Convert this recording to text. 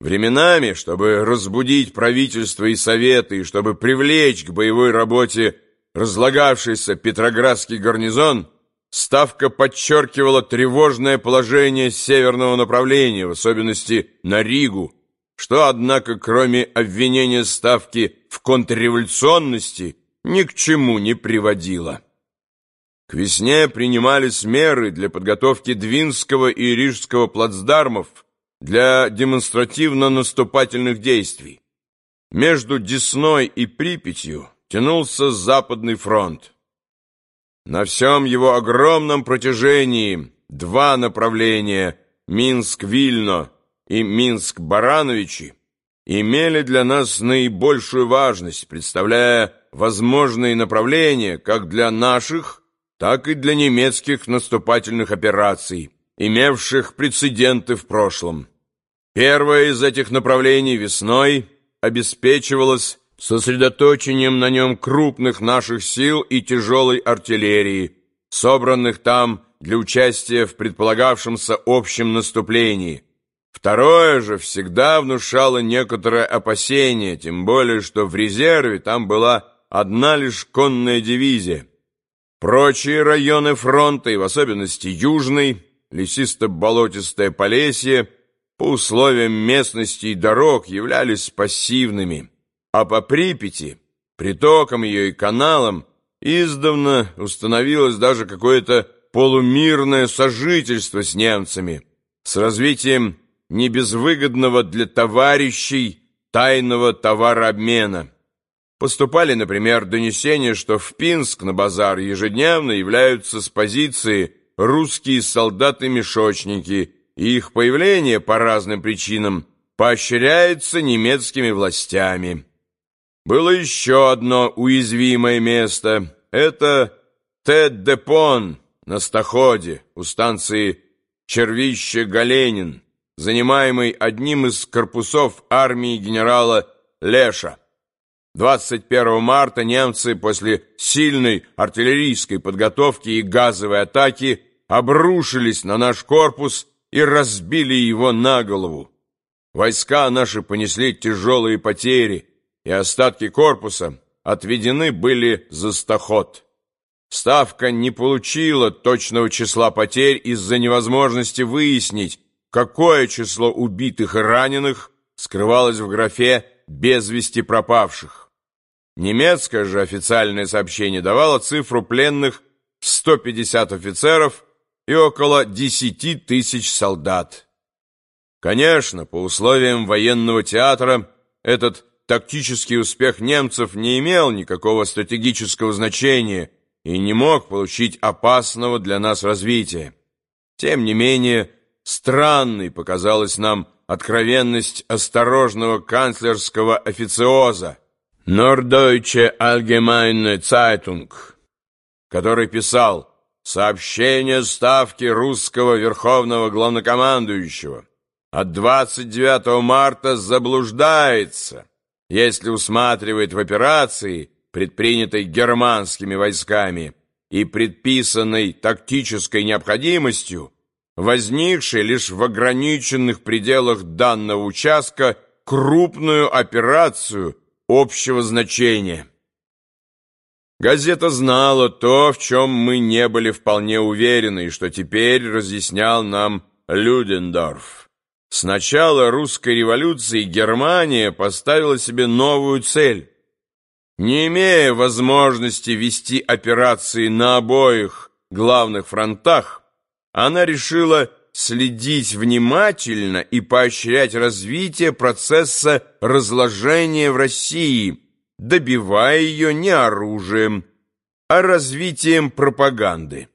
Временами, чтобы разбудить правительство и советы, и чтобы привлечь к боевой работе разлагавшийся Петроградский гарнизон, Ставка подчеркивала тревожное положение северного направления, в особенности на Ригу, что, однако, кроме обвинения Ставки в контрреволюционности, ни к чему не приводило. К весне принимались меры для подготовки Двинского и Рижского плацдармов для демонстративно-наступательных действий. Между Десной и Припятью тянулся Западный фронт. На всем его огромном протяжении два направления Минск-Вильно и Минск-Барановичи имели для нас наибольшую важность, представляя возможные направления как для наших, так и для немецких наступательных операций, имевших прецеденты в прошлом. Первое из этих направлений весной обеспечивалось сосредоточением на нем крупных наших сил и тяжелой артиллерии, собранных там для участия в предполагавшемся общем наступлении. Второе же всегда внушало некоторое опасение, тем более, что в резерве там была одна лишь конная дивизия. Прочие районы фронта, и в особенности южный, лесисто-болотистое Полесье, по условиям местности и дорог являлись пассивными а по Припяти, притокам ее и каналам, издавна установилось даже какое-то полумирное сожительство с немцами, с развитием небезвыгодного для товарищей тайного товарообмена. Поступали, например, донесения, что в Пинск на базар ежедневно являются с позиции русские солдаты-мешочники, и их появление по разным причинам поощряется немецкими властями. Было еще одно уязвимое место. Это Тед-Депон на Стоходе у станции Червище-Галенин, занимаемый одним из корпусов армии генерала Леша. 21 марта немцы после сильной артиллерийской подготовки и газовой атаки обрушились на наш корпус и разбили его на голову. Войска наши понесли тяжелые потери, и остатки корпуса отведены были за стоход. Ставка не получила точного числа потерь из-за невозможности выяснить, какое число убитых и раненых скрывалось в графе «без вести пропавших». Немецкое же официальное сообщение давало цифру пленных в 150 офицеров и около 10 тысяч солдат. Конечно, по условиям военного театра этот тактический успех немцев не имел никакого стратегического значения и не мог получить опасного для нас развития. Тем не менее, странной показалась нам откровенность осторожного канцлерского официоза Norddeutsche Allgemeine Zeitung, который писал «Сообщение ставки русского верховного главнокомандующего от 29 марта заблуждается» если усматривает в операции, предпринятой германскими войсками и предписанной тактической необходимостью, возникшей лишь в ограниченных пределах данного участка крупную операцию общего значения. Газета знала то, в чем мы не были вполне уверены, и что теперь разъяснял нам Людендорф. С начала русской революции Германия поставила себе новую цель. Не имея возможности вести операции на обоих главных фронтах, она решила следить внимательно и поощрять развитие процесса разложения в России, добивая ее не оружием, а развитием пропаганды.